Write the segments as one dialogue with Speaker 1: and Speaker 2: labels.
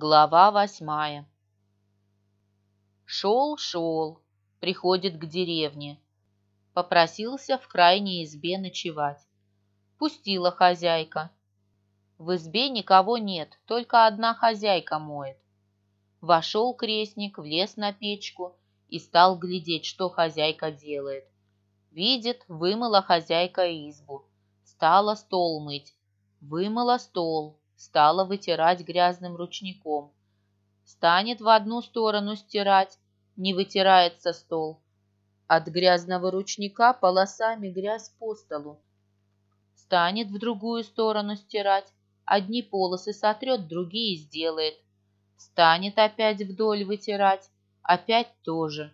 Speaker 1: Глава восьмая Шел-шел, приходит к деревне. Попросился в крайней избе ночевать. Пустила хозяйка. В избе никого нет, только одна хозяйка моет. Вошел крестник, влез на печку и стал глядеть, что хозяйка делает. Видит, вымыла хозяйка избу, стала стол мыть, вымыла стол, стала вытирать грязным ручником. Станет в одну сторону стирать, не вытирается стол. От грязного ручника полосами грязь по столу. Станет в другую сторону стирать, одни полосы сотрет, другие сделает. Станет опять вдоль вытирать, опять тоже.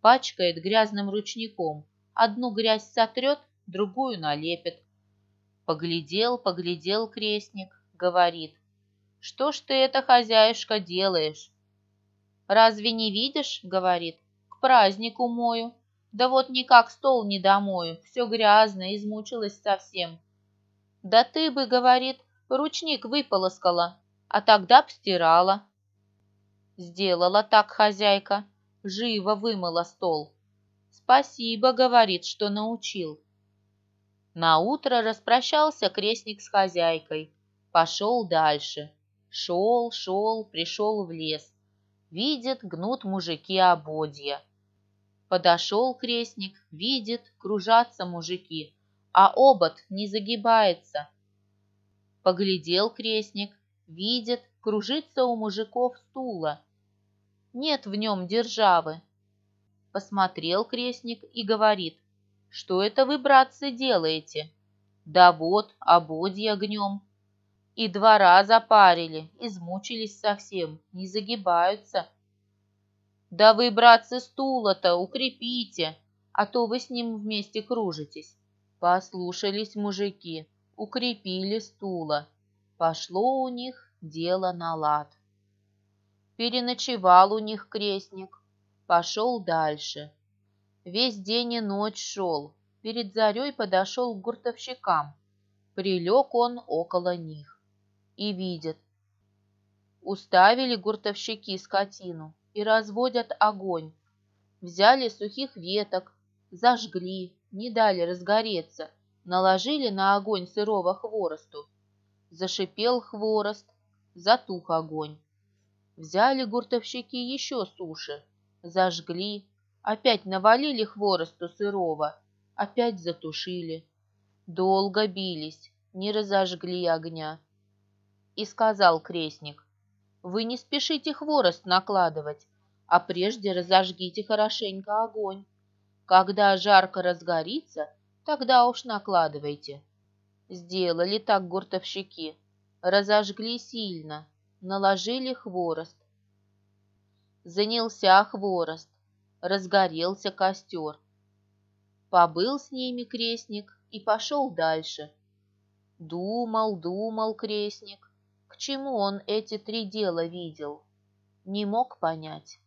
Speaker 1: Пачкает грязным ручником, одну грязь сотрет, другую налепит. Поглядел, поглядел крестник, говорит. «Что ж ты это, хозяюшка, делаешь?» «Разве не видишь?» — говорит. «К празднику мою. Да вот никак стол не домою, все грязно, измучилась совсем». «Да ты бы, — говорит, — ручник выполоскала, а тогда б стирала». Сделала так хозяйка, живо вымыла стол. «Спасибо, — говорит, — что научил». На утро распрощался крестник с хозяйкой, Пошел дальше. Шел, шел, пришел в лес. Видит, гнут мужики ободья. Подошел крестник, видит, кружатся мужики, а обод не загибается. Поглядел крестник, видит, кружится у мужиков стула. Нет в нем державы. Посмотрел крестник и говорит, что это вы, братцы, делаете? Да вот, ободья гнем. И два раза парили, измучились совсем, не загибаются. Да вы, братцы, стула-то укрепите, а то вы с ним вместе кружитесь. Послушались мужики, укрепили стула. Пошло у них дело на лад. Переночевал у них крестник, пошел дальше. Весь день и ночь шел, перед зарей подошел к гуртовщикам. Прилег он около них и видят. Уставили гуртовщики скотину и разводят огонь. Взяли сухих веток, зажгли, не дали разгореться, наложили на огонь сырого хворосту. Зашипел хворост, затух огонь. Взяли гуртовщики еще суши, зажгли, опять навалили хворосту сырого, опять затушили. Долго бились, не разожгли огня. И сказал крестник, «Вы не спешите хворост накладывать, а прежде разожгите хорошенько огонь. Когда жарко разгорится, тогда уж накладывайте». Сделали так гуртовщики, разожгли сильно, наложили хворост. Занялся хворост, разгорелся костер. Побыл с ними крестник и пошел дальше. Думал, думал крестник, к чему он эти три дела видел? Не мог понять.